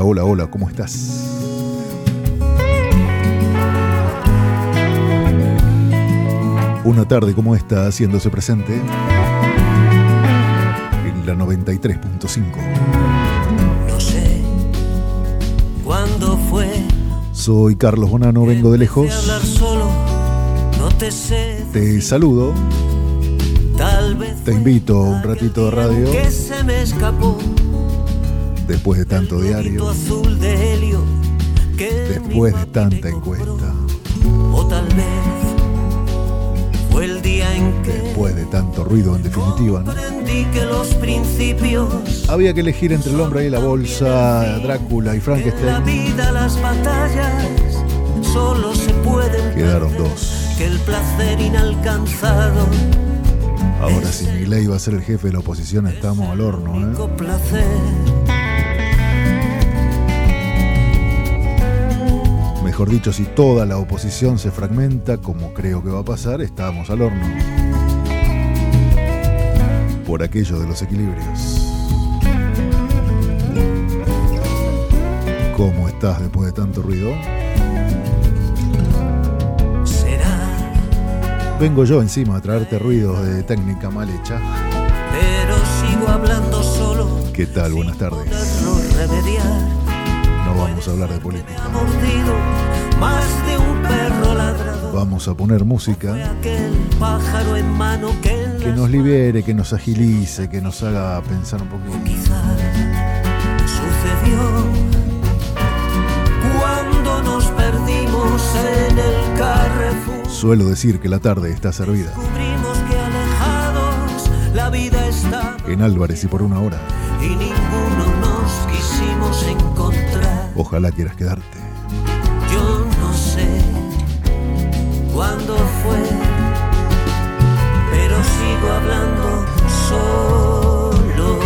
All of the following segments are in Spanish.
Hola, hola, hola, ¿cómo estás? Una tarde como esta haciéndose presente en la 93.5. No sé cuándo fue. Soy Carlos Bonano, vengo de lejos. hablar solo, no te sé. Te saludo, Tal vez te invito a un ratito de radio Que se me escapó. Después de tanto diario, después de tanta encuesta, O tal vez fue el día en que después de tanto ruido en definitiva, ¿no? comprendí que los principios Había que elegir entre el hombre y la bolsa, Drácula y la Frankenstein. vida las batallas solo se pueden Quedaron dos. que el placer inalcanzado Ahora si Milei va a ser el jefe de la oposición, estamos al horno, ¿eh? Mejor dicho, si toda la oposición se fragmenta, como creo que va a pasar, estamos al horno. Por aquello de los equilibrios. ¿Cómo estás después de tanto ruido? será Vengo yo encima a traerte ruidos de técnica mal hecha. pero sigo hablando solo ¿Qué tal? Buenas tardes. No vamos a hablar de política. Vamos a poner música que nos libere, que nos agilice, que nos haga pensar un poquito. quizás sucedió cuando nos perdimos en el Carrefour. Suelo decir que la tarde está servida. En Álvarez y por una hora. Ojalá quieras quedarte. Yo no sé cuándo fue, pero sigo hablando solo.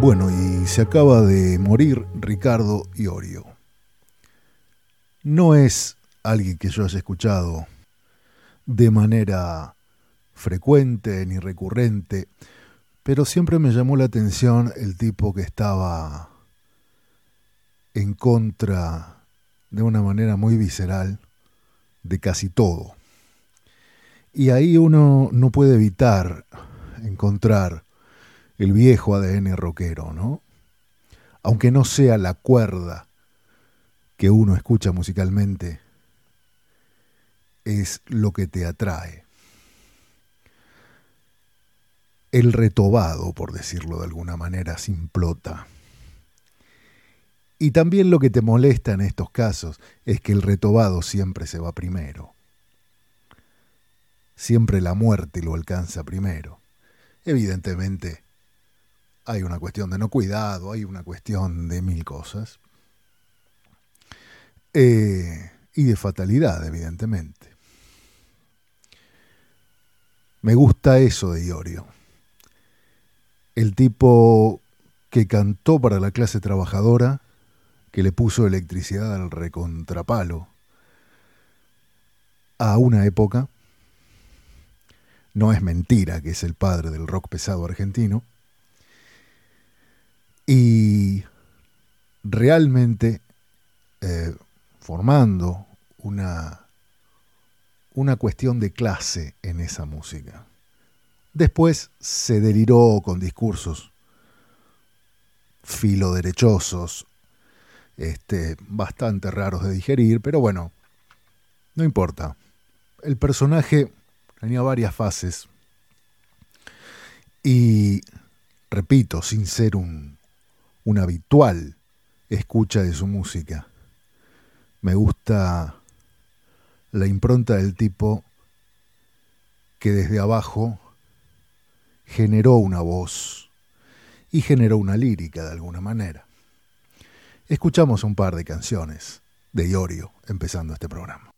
Bueno, y se acaba de morir Ricardo Iorio. No es alguien que yo haya escuchado de manera frecuente ni recurrente, pero siempre me llamó la atención el tipo que estaba en contra de una manera muy visceral de casi todo. Y ahí uno no puede evitar encontrar el viejo ADN rockero, ¿no? Aunque no sea la cuerda que uno escucha musicalmente, es lo que te atrae. El retobado, por decirlo de alguna manera, simplota. Y también lo que te molesta en estos casos es que el retobado siempre se va primero. Siempre la muerte lo alcanza primero. Evidentemente, hay una cuestión de no cuidado, hay una cuestión de mil cosas. Eh, y de fatalidad, evidentemente. Me gusta eso de Iorio. El tipo que cantó para la clase trabajadora, que le puso electricidad al recontrapalo a una época. No es mentira que es el padre del rock pesado argentino. Y realmente eh, formando una, una cuestión de clase en esa música. Después se deliró con discursos filoderechosos, este, bastante raros de digerir, pero bueno, no importa. El personaje tenía varias fases y, repito, sin ser un, un habitual escucha de su música, me gusta la impronta del tipo que desde abajo generó una voz y generó una lírica de alguna manera. Escuchamos un par de canciones de Iorio empezando este programa.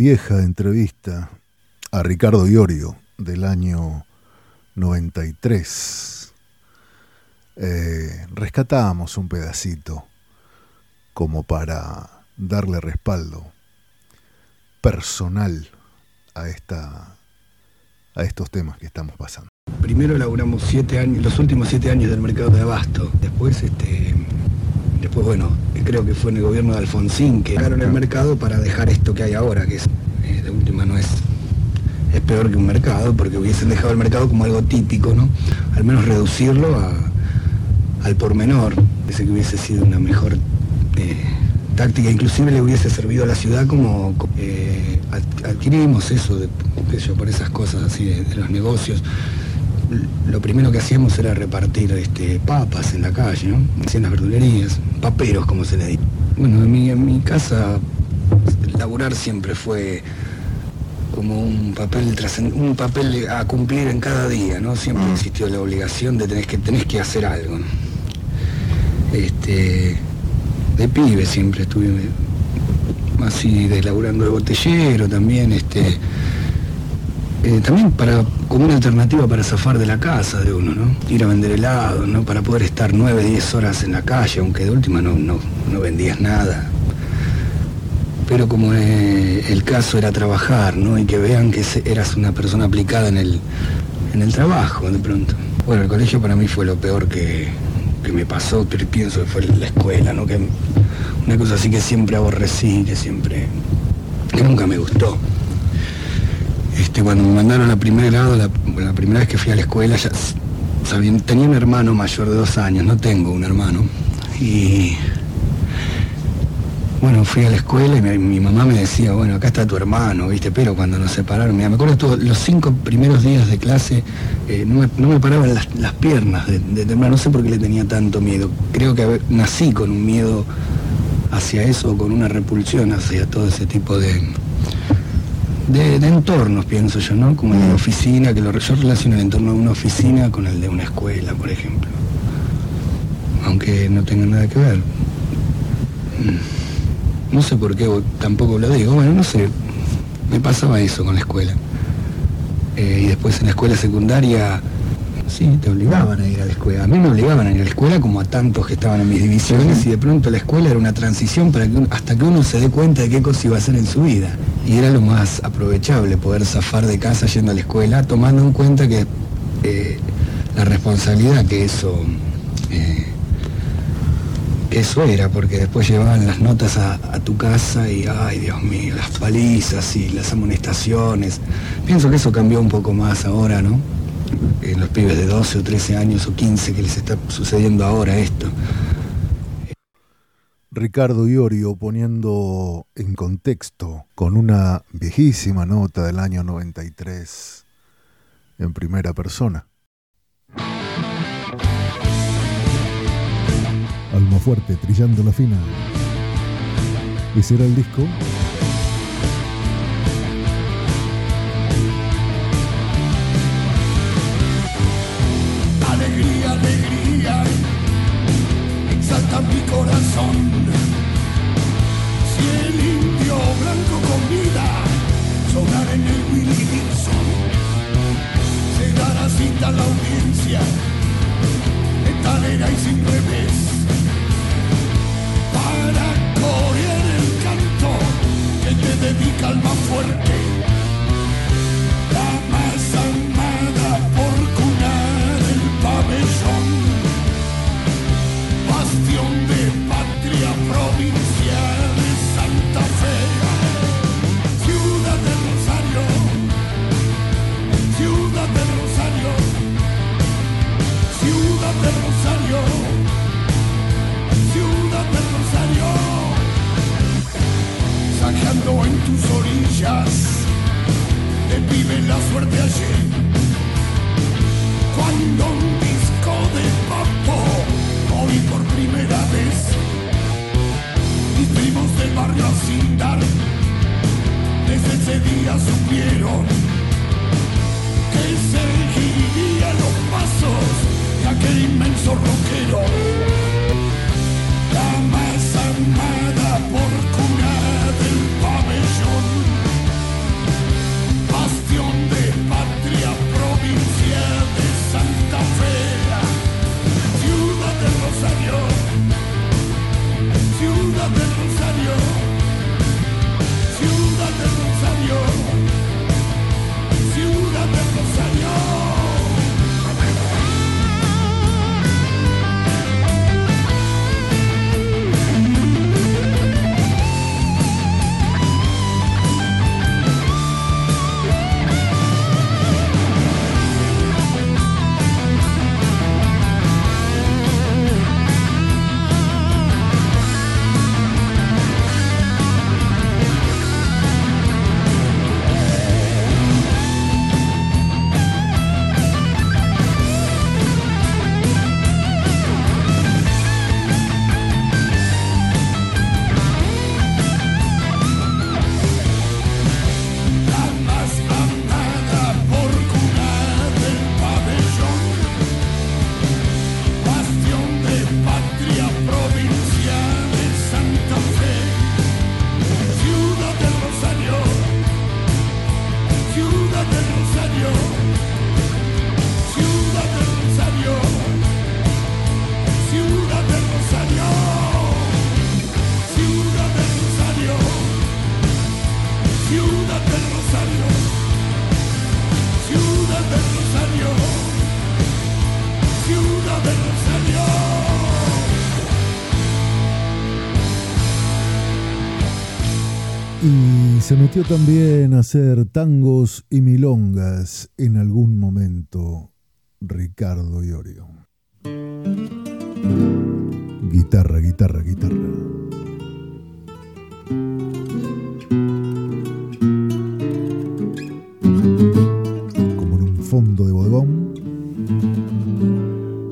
Vieja entrevista a Ricardo Iorio del año 93. Eh, rescatábamos un pedacito como para darle respaldo personal a esta a estos temas que estamos pasando. Primero laburamos siete años, los últimos siete años del mercado de abasto. Después, este, después bueno, creo que fue en el gobierno de Alfonsín que dejaron el mercado para dejar esto que hay ahora, que es, eh, de última no es, es peor que un mercado, porque hubiesen dejado el mercado como algo típico, ¿no? Al menos reducirlo al por menor. Parece que hubiese sido una mejor eh, táctica, inclusive le hubiese servido a la ciudad como eh, adquirimos eso por esas cosas así de, los negocios. Lo primero que hacíamos era repartir este, papas en la calle, ¿no? en las verdulerías, paperos como se le dice. Bueno, en mi, en mi casa laburar siempre fue como un papel un papel a cumplir en cada día, ¿no? Siempre mm. existió la obligación de tener que tenés que hacer algo. Este, de pibe siempre estuve así de laburando de botellero también, este, eh, también para, como una alternativa para zafar de la casa de uno, ¿no? Ir a vender helado, ¿no? Para poder estar 9, 10 horas en la calle, aunque de última no, no, vendías nada. Pero como eh, el caso era trabajar, ¿no? Y que vean que eras una persona aplicada en el, en el trabajo de pronto. Bueno, el colegio para mí fue lo peor que, que me pasó, pero pienso que fue la escuela, ¿no? Que una cosa así que siempre aborrecí, que siempre, que nunca me gustó. Este, cuando me mandaron la primera grado, la, primera vez que fui a la escuela, ya tenía un hermano mayor de dos años, no tengo un hermano. Y bueno, fui a la escuela y mi, mamá me decía, bueno, acá está tu hermano, ¿viste? Pero cuando nos separaron, me acuerdo los cinco primeros días de clase, eh, no, me, paraban las, piernas de, temblar, no sé por qué le tenía tanto miedo. Creo que nací con un miedo hacia eso, con una repulsión hacia todo ese tipo de, de, entornos, pienso yo, ¿no? Como en la oficina, que lo, yo relaciono el entorno de una oficina con el de una escuela, por ejemplo. Aunque no tenga nada que ver. Mm. No sé por qué tampoco lo digo. Bueno, no sé. Me pasaba eso con la escuela. Eh, y después en la escuela secundaria, sí, te obligaban a ir a la escuela. A mí me obligaban a ir a la escuela como a tantos que estaban en mis divisiones y de pronto la escuela era una transición para que hasta que uno se dé cuenta de qué cosa iba a hacer en su vida. Y era lo más aprovechable poder zafar de casa yendo a la escuela, tomando en cuenta que eh, la responsabilidad que eso eh, eso era, porque después llevaban las notas a, tu casa y, ay Dios mío, las palizas y las amonestaciones. Pienso que eso cambió un poco más ahora, ¿no? En los pibes de 12 o 13 años o 15 que les está sucediendo ahora esto. Ricardo Iorio poniendo en contexto con una viejísima nota del año 93 en primera persona. Alma fuerte, trillando la fina. Ese era el disco. Corazón. Si el indio blanco con vida en el Willy Dixon, se dará cita a la audiencia, en talera y sin revés para corear el canto que te dedica al más fuerte, en tus orillas se metió también a hacer tangos y milongas en algún momento Ricardo Iorio. Guitarra, guitarra, guitarra. Como en un fondo de bodegón.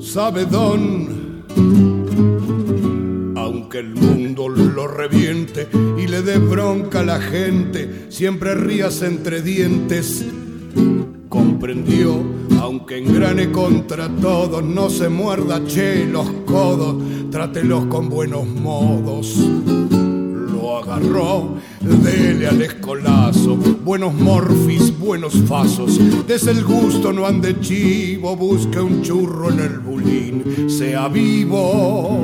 Sabe Don, aunque el mundo lo reviente y le dé bronca a la gente, siempre rías entre dientes. Comprendió, aunque engrane contra todos, no se muerda, che, los codos, trátelos con buenos modos. Lo agarró, dele al escolazo, buenos morfis, buenos fasos, des el gusto, no ande chivo, busque un churro en el bulín, sea vivo.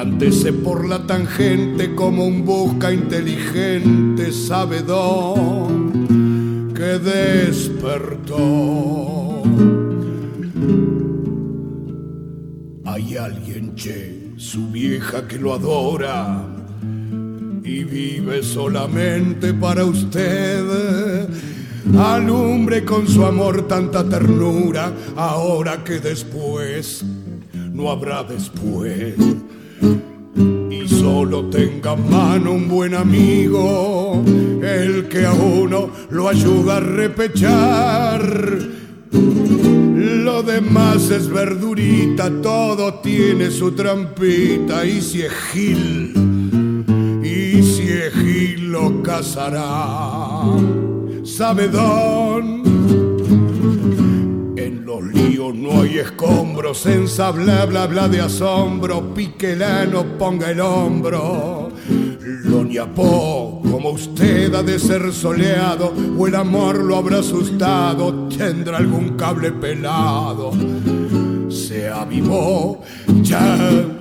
Plántese por la tangente como un busca inteligente, sabedor que despertó. Hay alguien, che, su vieja que lo adora y vive solamente para usted. Alumbre con su amor tanta ternura, ahora que después no habrá después y solo tenga mano un buen amigo, el que a uno lo ayuda a repechar. Lo demás es verdurita, todo tiene su trampita y si es y si es lo casará. Sabedón, no hay escombros, en bla bla bla de asombro, piquelano ponga el hombro. Lo ñapó, como usted ha de ser soleado, o el amor lo habrá asustado, tendrá algún cable pelado. Se avivó ya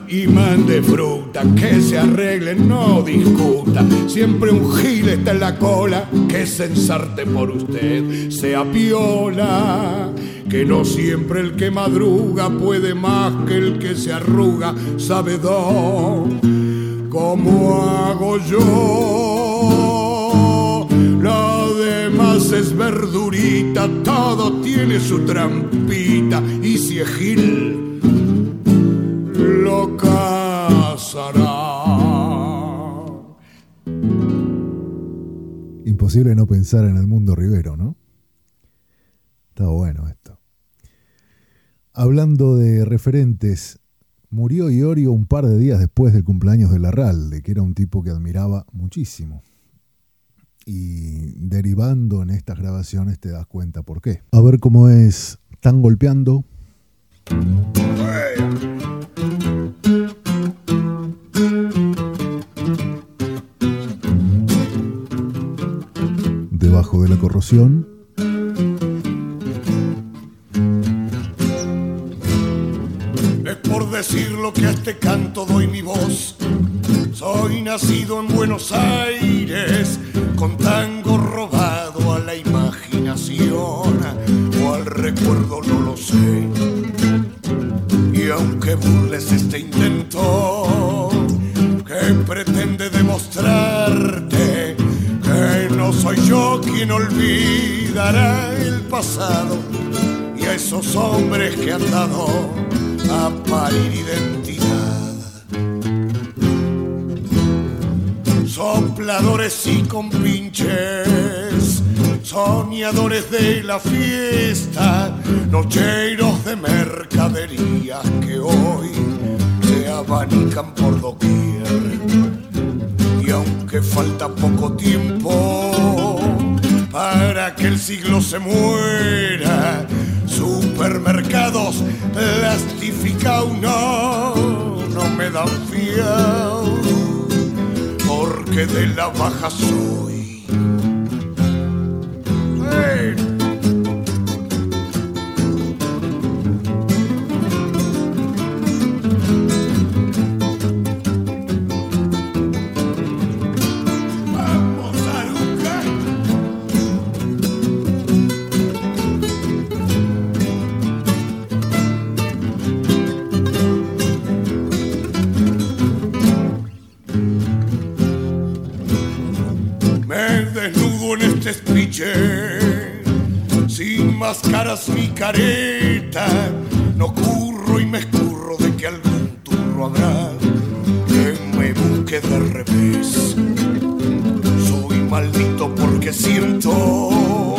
y mande fruta, que se arregle, no discuta. Siempre un gil está en la cola, que se ensarte por usted, sea piola. Que no siempre el que madruga puede más que el que se arruga, sabedor. ¿Cómo hago yo? Lo demás es verdurita, todo tiene su trampita. Y si es Gil, lo casará. Imposible no pensar en el mundo Rivero, ¿no? Está bueno esto. Hablando de referentes, murió Iorio un par de días después del cumpleaños de Larralde, que era un tipo que admiraba muchísimo. Y derivando en estas grabaciones te das cuenta por qué. A ver cómo es Tan golpeando. Debajo de la corrosión. Es por decirlo que a este canto doy mi voz. Soy nacido en Buenos Aires, con tango robado a la imaginación o al recuerdo, no lo sé. Y aunque burles este intento, que pretende demostrarte que no soy yo quien olvidará el pasado y a esos hombres que han dado a parir identidad. Sopladores y compinches, soñadores de la fiesta, nocheros de mercaderías que hoy se abanican por doquier. Y aunque falta poco tiempo para que el siglo se muera, supermercados plastificados no, no me dan fiel, porque de la baja soy. Sin máscaras ni careta, no curro y me escurro de que algún turro habrá que me busque de revés. Soy maldito porque siento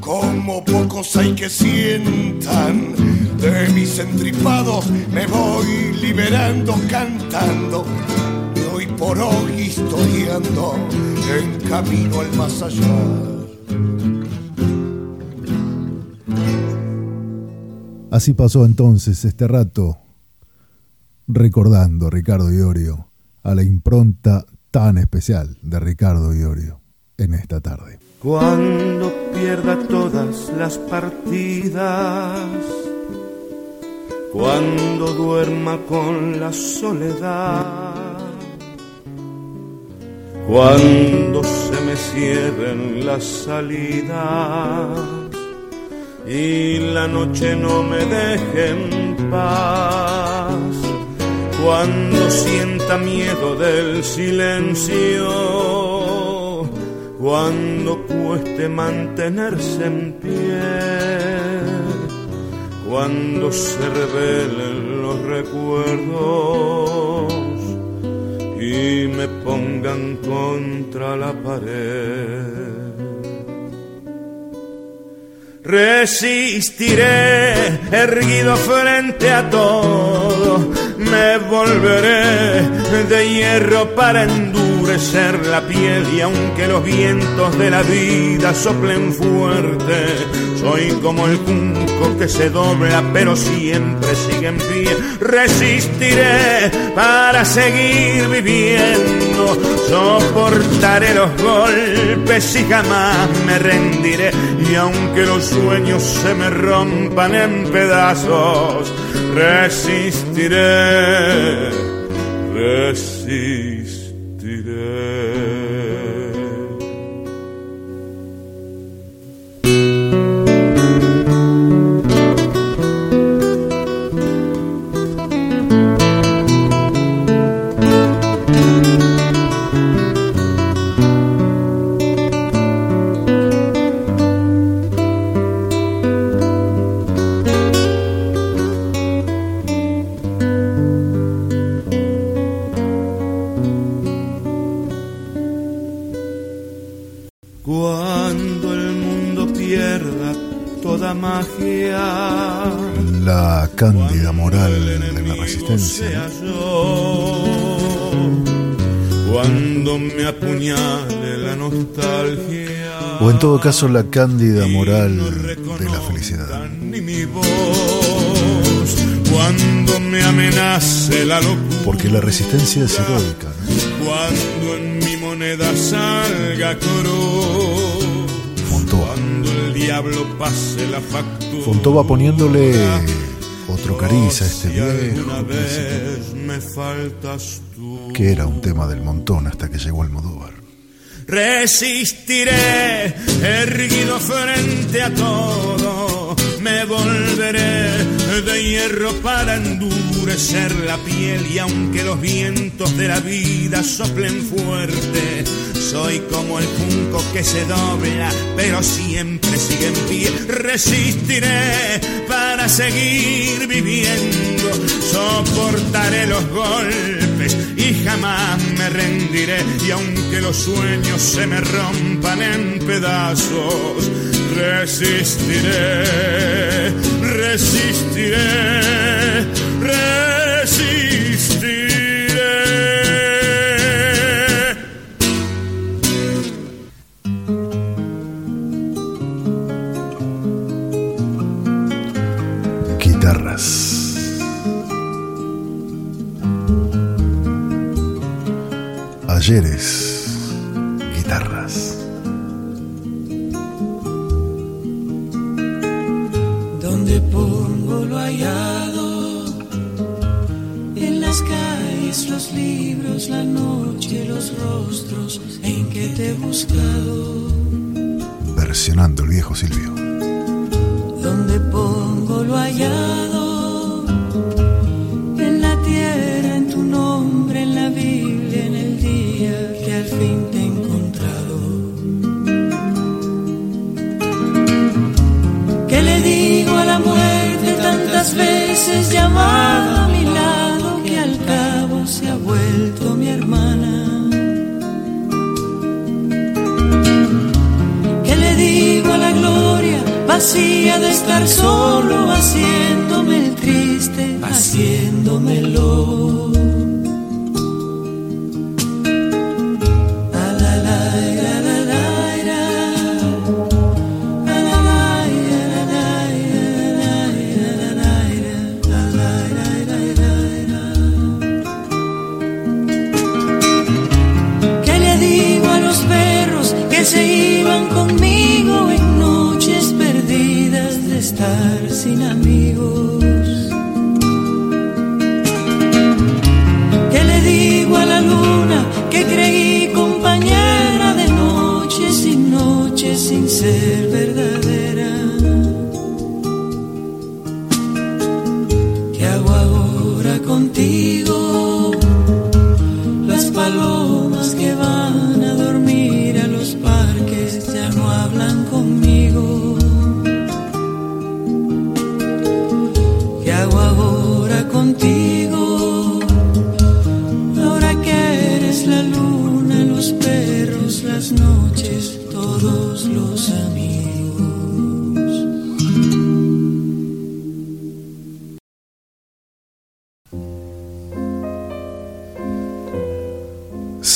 como pocos hay que sientan. De mis entripados me voy liberando cantando. Por hoy historiando en camino al más allá. Así pasó entonces este rato, recordando a Ricardo Iorio, a la impronta tan especial de Ricardo Iorio en esta tarde. Cuando pierda todas las partidas, cuando duerma con la soledad, cuando se me cierren las salidas y la noche no me deje en paz. Cuando sienta miedo del silencio, cuando cueste mantenerse en pie, cuando se revelen los recuerdos y me pongan contra la pared. Resistiré erguido frente a todo, me volveré de hierro para endurecer la piel y aunque los vientos de la vida soplen fuerte, soy como el junco que se dobla pero siempre sigue en pie. Resistiré para seguir viviendo, soportaré los golpes y jamás me rendiré y aunque los sueños se me rompan en pedazos, resistiré, resistiré. Resistencia. Cuando me apuñale la nostalgia. O en todo caso la cándida moral de la felicidad. Ni mi voz, cuando me amenace la locura. Porque la resistencia es heroica. ¿no? Cuando en mi moneda salga cruz. Fontova. Cuando el diablo pase la factura. Fontova poniéndole a este viejo príncipe, que era un tema del montón hasta que llegó Almodóvar. Resistiré erguido frente a todo. Me volveré de hierro para endurecer la piel y aunque los vientos de la vida soplen fuerte, soy como el junco que se dobla, pero siempre sigue en pie. Resistiré para seguir viviendo, soportaré los golpes y jamás me rendiré. Y aunque los sueños se me rompan en pedazos, resistiré, resistiré, resistiré. Ser verdadera? ¿Qué hago ahora contigo?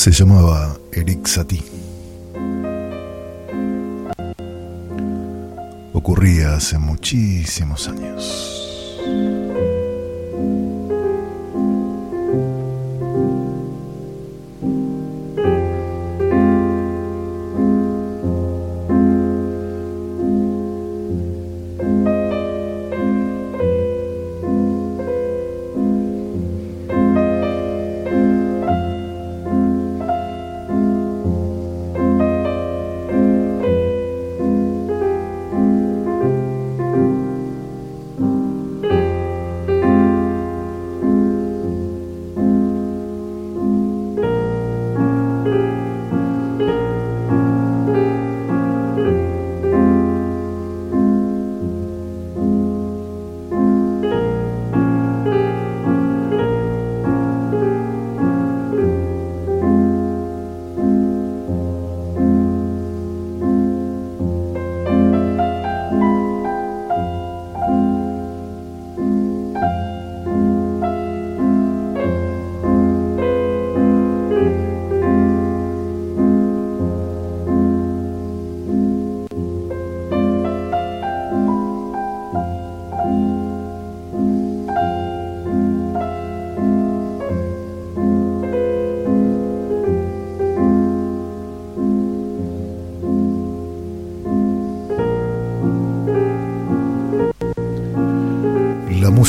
Se llamaba Eric Satie. Ocurría hace muchísimos años.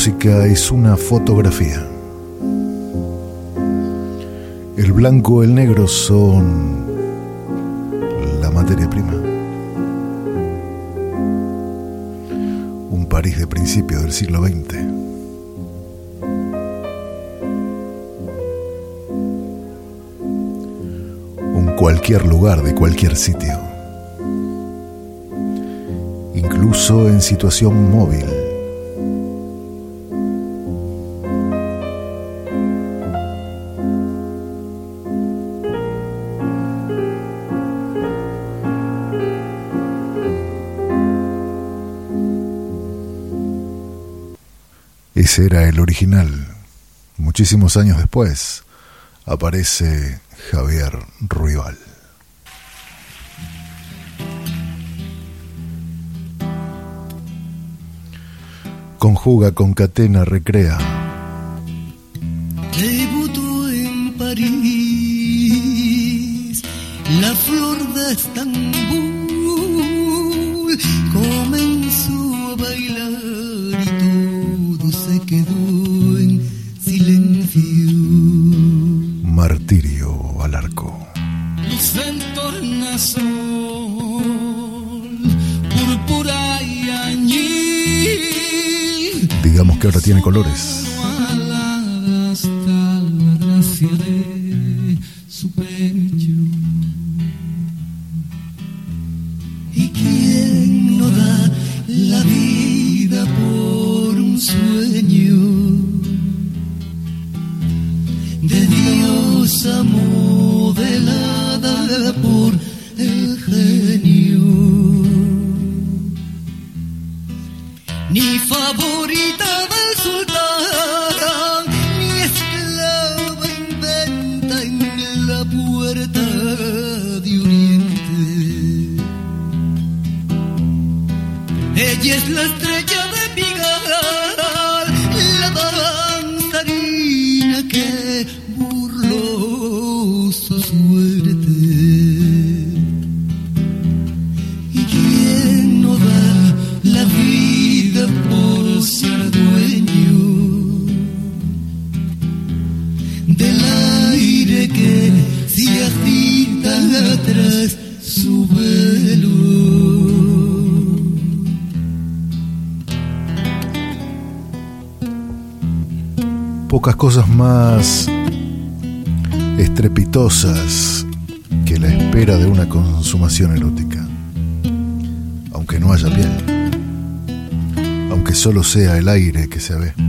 Música es una fotografía. El blanco, el negro son la materia prima. Un París de principio del siglo XX. Un cualquier lugar de cualquier sitio. Incluso en situación móvil. Era el original. Muchísimos años después aparece Javier Ruibal. Conjuga, concatena, recrea. Digamos que ahora tiene colores. Erótica. Aunque no haya piel. Aunque solo sea el aire que se ve.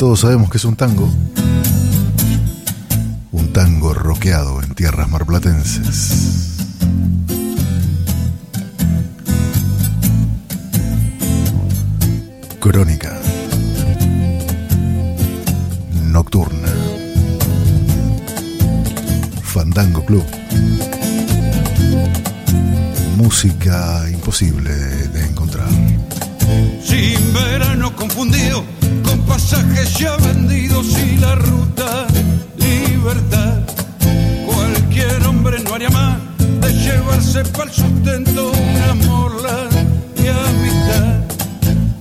Todos sabemos que es un tango. Un tango roqueado en tierras marplatenses. Crónica. Nocturna. Fandango Club. Música imposible de encontrar. Sin verano confundido, con pasajes ya vendidos y la ruta libertad. Cualquier hombre no haría más de llevarse para el sustento una morla y amistad.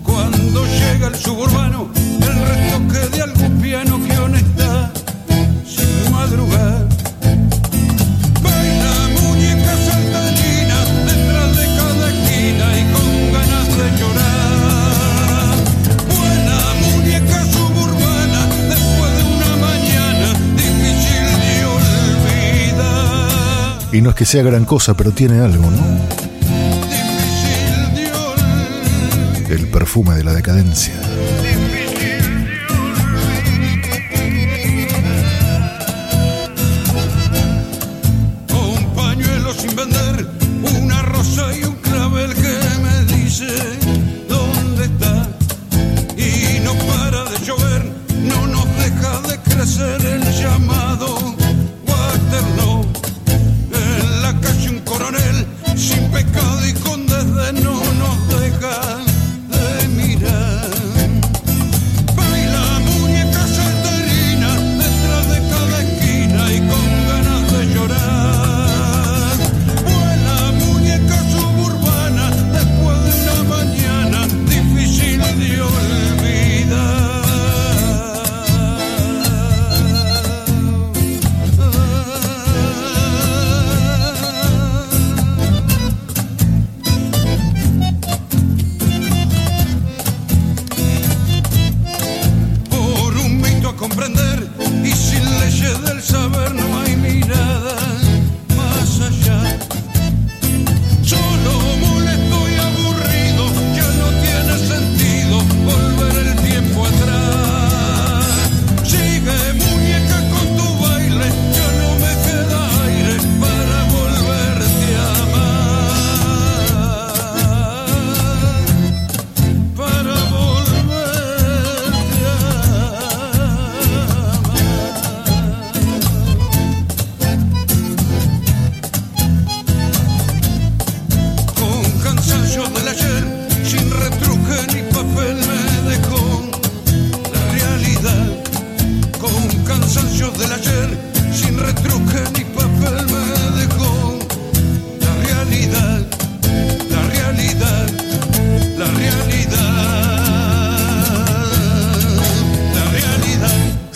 Cuando llega el suburbano, el retoque de algún piano Y no es que sea gran cosa, pero tiene algo, ¿no? El perfume de la decadencia.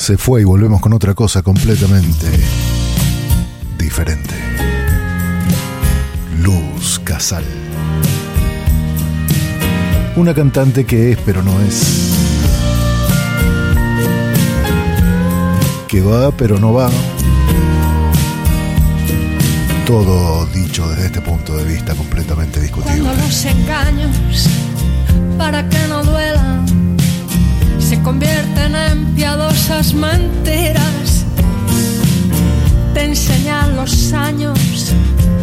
Se fue y volvemos con otra cosa completamente diferente. Luz Casal. Una cantante que es pero no es. Que va pero no va. Todo dicho desde este punto de vista completamente discutible. Cuando los engaños, para que no duelan, convierten en piadosas mentiras. Te enseñan los años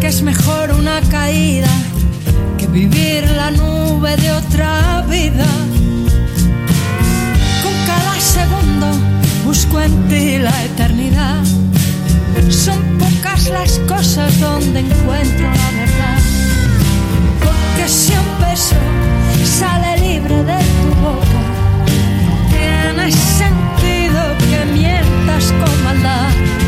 que es mejor una caída que vivir la nube de otra vida. Con cada segundo busco en ti la eternidad. Son pocas las cosas donde encuentro la verdad. Porque si un beso sale libre de tu boca, tiene sentido que mientas con maldad.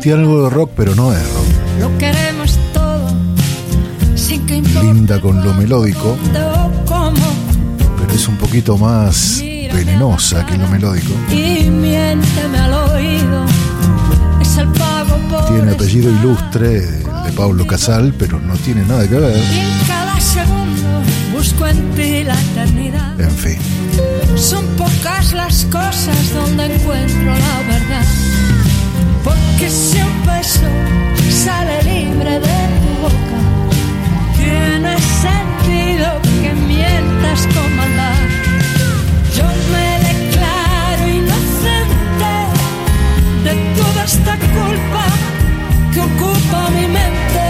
Tiene algo de rock, pero no es rock. Lo queremos todo, sin que Linda con lo melódico, pero es un poquito más venenosa que lo melódico. Y miénteme al oído, es el pago por Tiene apellido ilustre, de Pablo Casal, pero no tiene nada que ver. Y en cada segundo busco en ti la eternidad. En fin, Son pocas las cosas donde encuentro sale libre de tu boca, tiene sentido que mientas con maldad. Yo me declaro inocente de toda esta culpa que ocupa mi mente.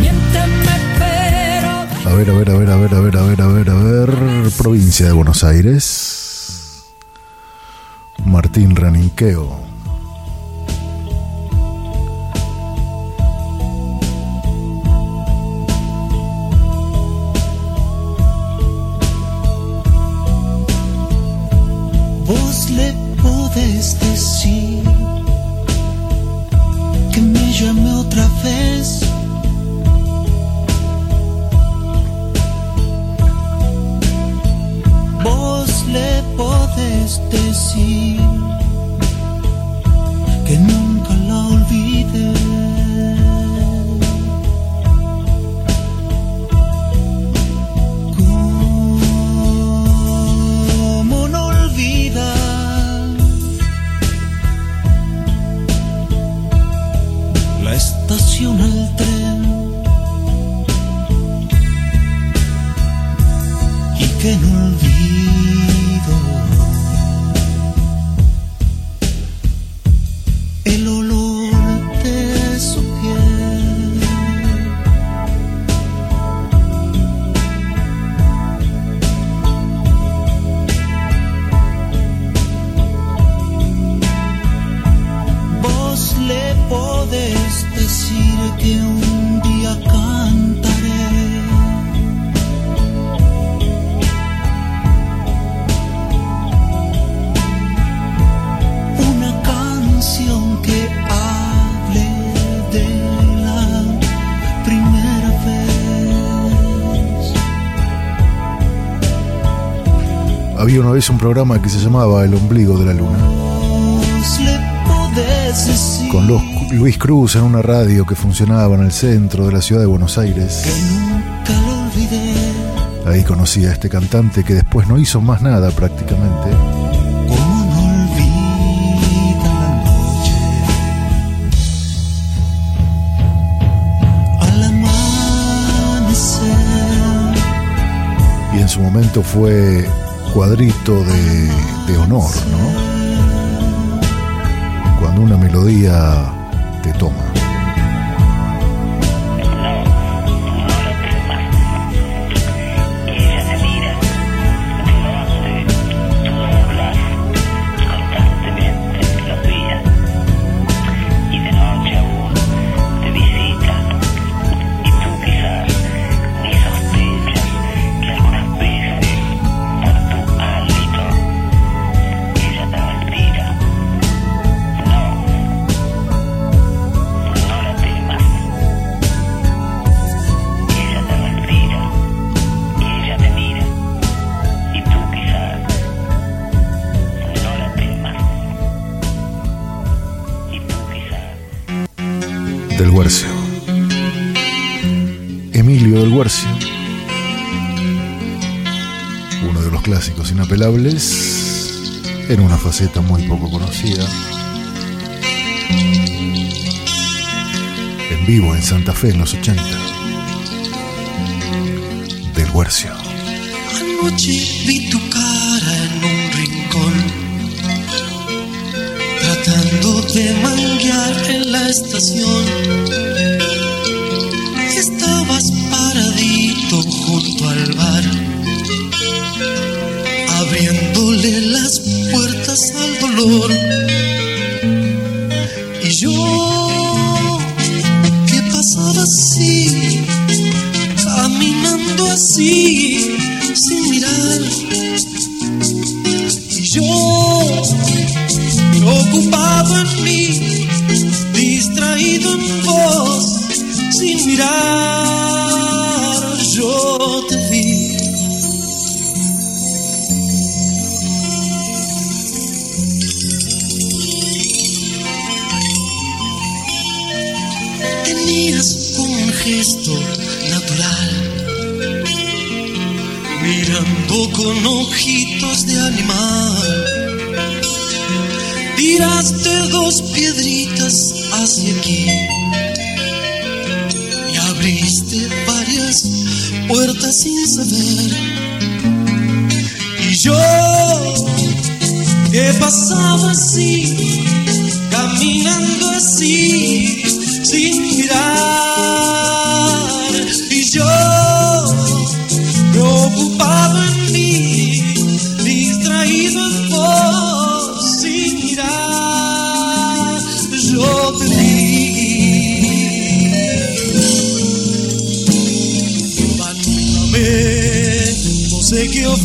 Miénteme, pero a ver, a ver, a ver, a ver, a ver, a ver, a ver, a ver. Provincia de Buenos Aires. Martín Raninqueo. Vez un programa que se llamaba El ombligo de la luna. Con los Luis Cruz en una radio que funcionaba en el centro de la ciudad de Buenos Aires. Ahí conocí a este cantante que después no hizo más nada prácticamente. Y en su momento fue cuadrito de, de honor, ¿no? Cuando una melodía te toma. Inapelables, en una faceta muy poco conocida. En vivo en Santa Fe en los 80. Del Guercio. Anoche vi tu cara en un rincón, tratando de manguear en la estación. Estabas paradito junto al bar, abriéndole las puertas al dolor. Y yo, que pasaba así, caminando así, sin mirar. Y yo, preocupado en dos piedritas hacia aquí y abriste varias puertas sin saber. Y yo, que pasaba así, caminando así, sin mirar.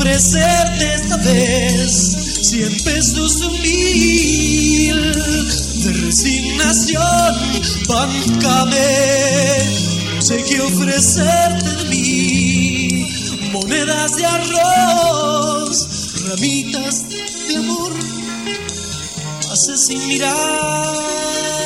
Ofrecerte esta vez, cien pesos de mil de resignación, bancame, no sé qué ofrecerte de mí monedas de arroz, ramitas de amor, hace sin mirar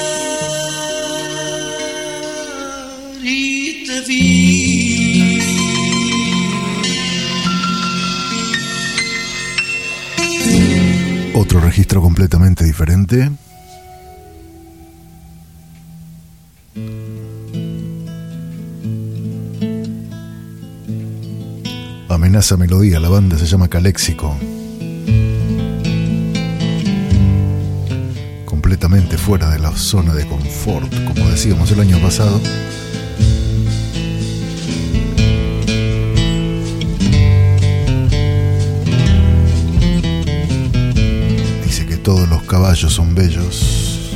Otro registro completamente diferente. Amenaza Melodía, la banda se llama Caléxico. Completamente fuera de la zona de confort, como decíamos el año pasado. Todos los caballos son bellos.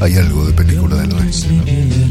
Hay algo de película del oeste. ¿no?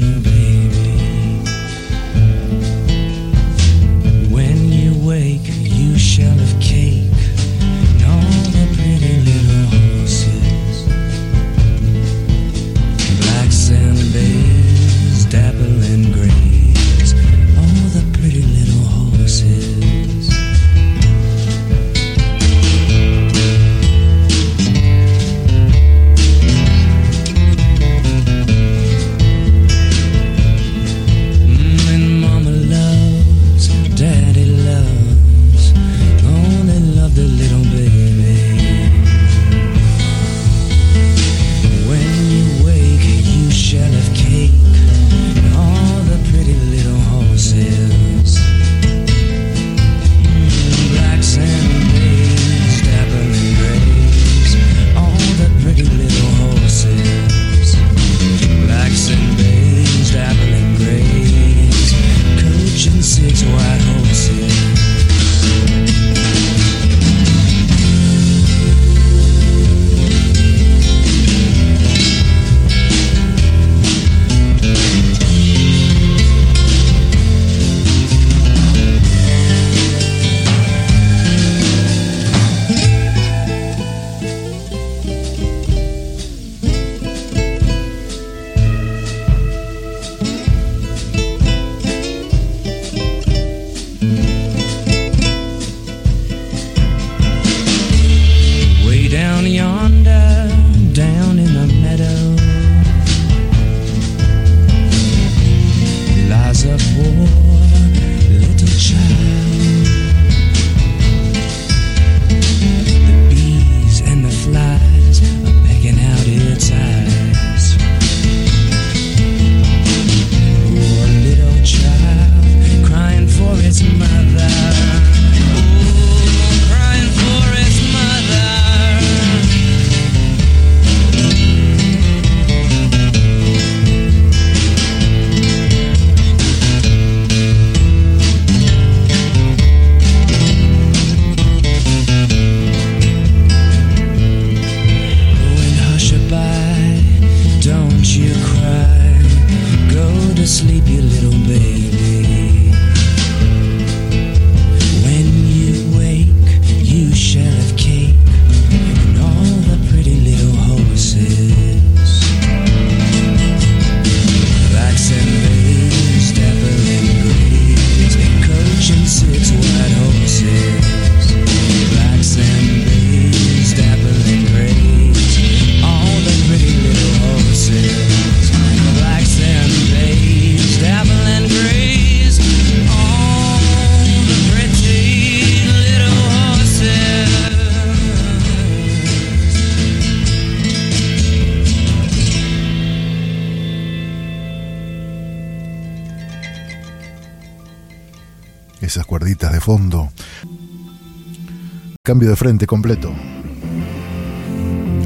Cambio de frente completo.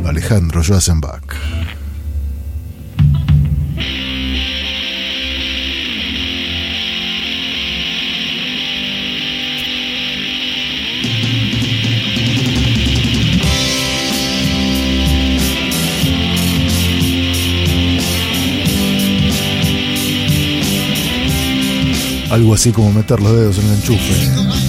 Alejandro Joasenbach. Algo así como meter los dedos en el enchufe.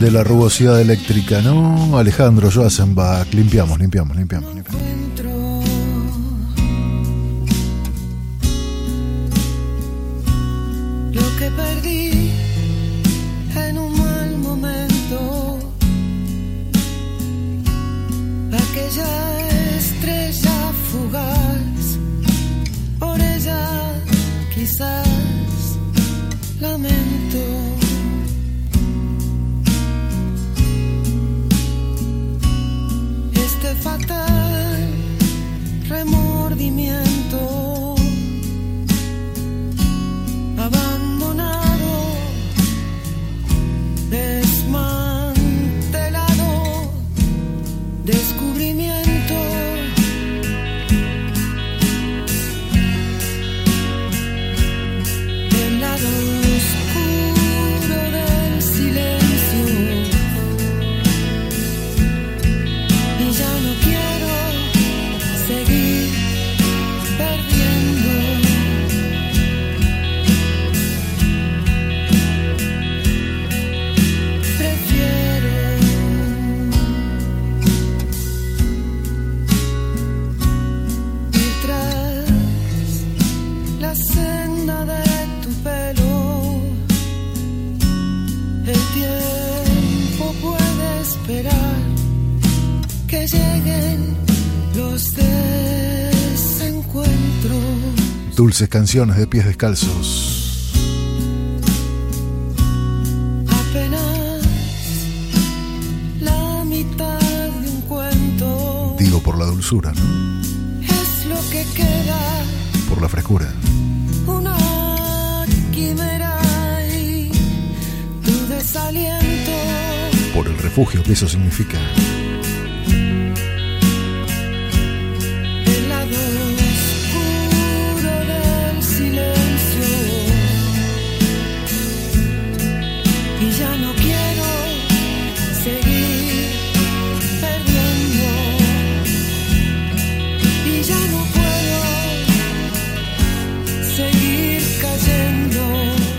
De la rugosidad eléctrica, ¿no? Alejandro Joasenbach, limpiamos, limpiamos, limpiamos, limpiamos. Canciones de pies descalzos. Apenas la mitad de un cuento. Digo por la dulzura, ¿no? Es lo que queda. Por la frescura. Una quimera y tu desaliento. Por el refugio que eso significa.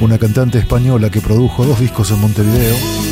Una cantante española que produjo dos discos en Montevideo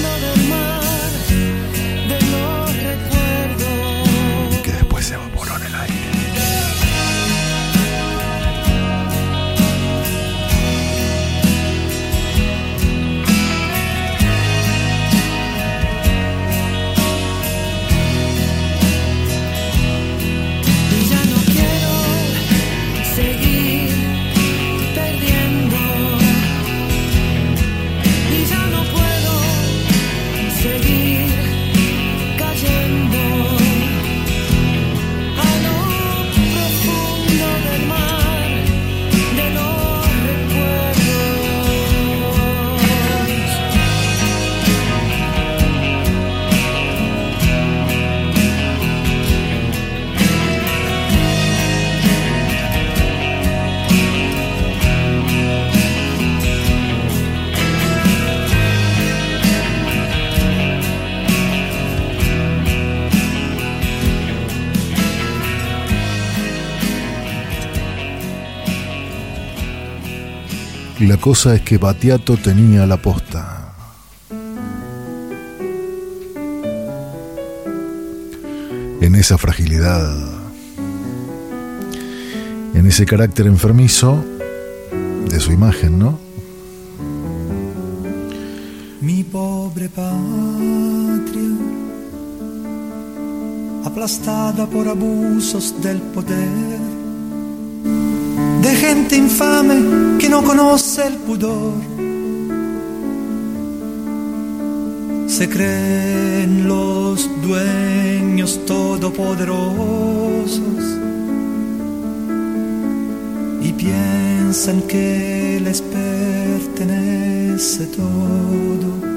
cosa es que Batiato tenía la posta. En esa fragilidad, en ese carácter enfermizo de su imagen, ¿no? Mi pobre patria, aplastada por abusos del poder de gente infame que no conoce el pudor. Se creen los dueños todopoderosos y piensan que les pertenece todo.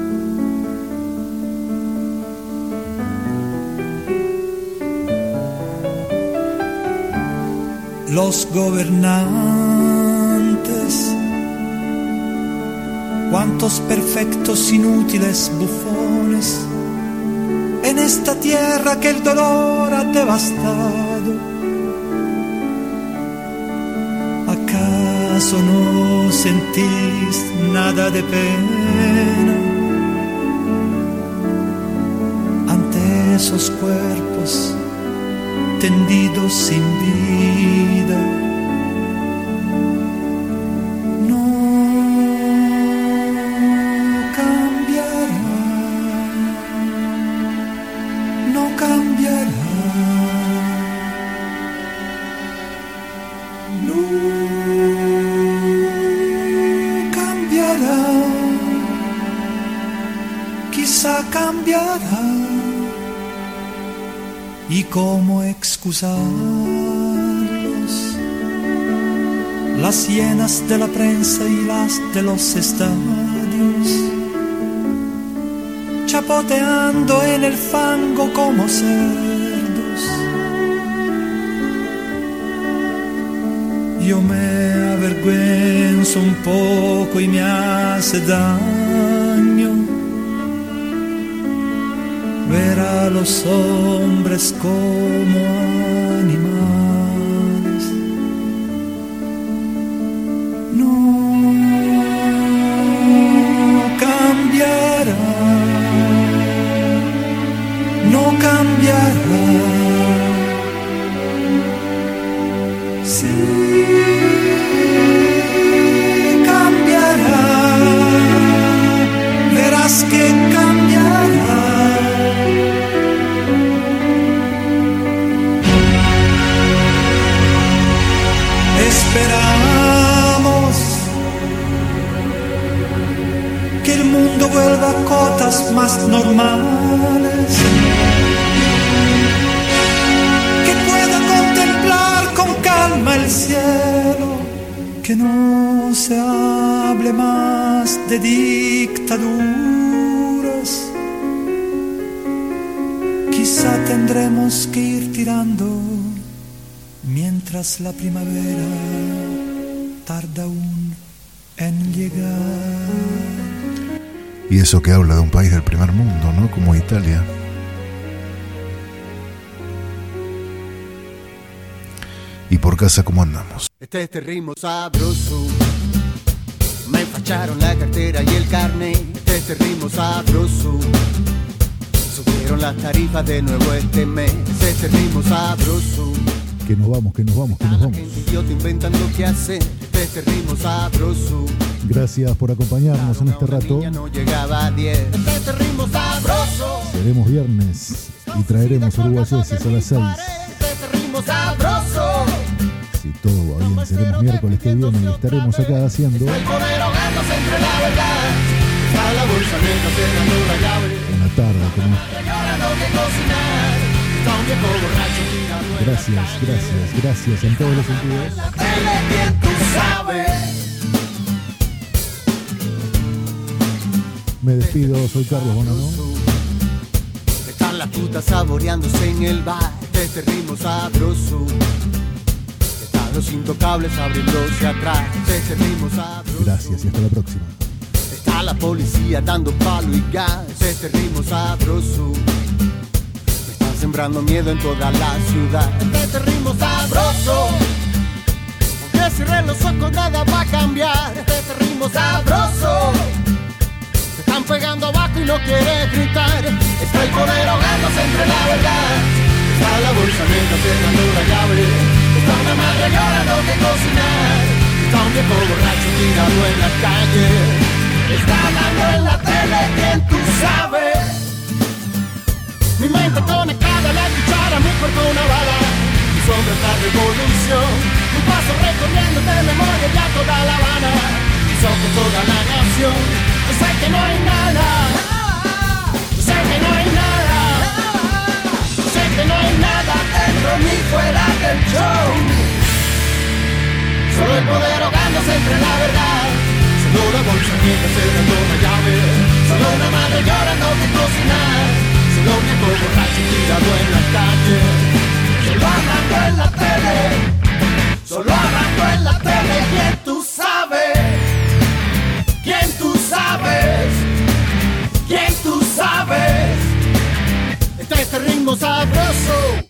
Los gobernantes. Cuántos perfectos inútiles bufones en esta tierra que el dolor ha devastado. ¿Acaso no sentís nada de pena ante esos cuerpos? Tendidos sin vida. Las hienas de la prensa y las de los estadios, chapoteando en el fango como cerdos. Yo me avergüenzo un poco y me hace daño los hombres como animales. Más normales, que pueda contemplar con calma el cielo, que no se hable más de dictaduras. Quizá tendremos que ir tirando mientras la primavera tarda aún en llegar. Y eso que habla de un país del primer mundo, ¿no? Como Italia. Y por casa, ¿cómo andamos? Este es este ritmo sabroso. Me enfacharon la cartera y el carnet. Este es este ritmo sabroso. Subieron las tarifas de nuevo este mes. Este ritmo sabroso. Que nos vamos, que nos vamos, que nos vamos. Idiota inventando qué hacer. Este ritmo sabroso. Gracias por acompañarnos en este rato. No llegaba a 10. Este ritmo sabroso. Seremos viernes y traeremos uruguayeses a las 6. Este ritmo sabroso. Si todo va bien, seremos miércoles que viene y estaremos acá haciendo una tarde como Gracias, gracias, gracias en todos los sentidos. Me despido, soy Carlos Bonano. Están las putas saboreándose en el bar este ritmo sabroso. Están los intocables abriéndose atrás este ritmo sabroso. Gracias y hasta la próxima. Está la policía dando palo y gas este ritmo sabroso. Están sembrando miedo en toda la ciudad este ritmo sabroso. Cierres los ojos, nada va a cambiar. Este ritmo sabroso. Te están pegando abajo y no quieres gritar. Está el poder ahogándose entre la verdad. Está la bolsa mientras cerrando la llave. Está una madre llorando que cocinar. Está un viejo borracho tirado en la calle. Está hablando en la tele, quien tú sabes. Mi mente conectada la cuchara, mi cuerpo una bala. Sombra está revolución. Mi paso recorriendo de memoria ya toda La Habana. Mis ojos toda la nación. Yo sé que no hay nada. Yo sé que no hay nada. Yo sé que no hay nada dentro ni fuera del show. Solo el poder ahogándose entre la verdad. Solo una bolsa mientras cerrando una llave. Solo una madre llorando que cocinar. Solo un viejo borracho tirado en la calle. Solo hablando en la tele. Solo hablando en la tele. ¿Quién tú sabes? ¿Quién tú sabes? ¿Quién tú sabes? Está este ritmo sabroso.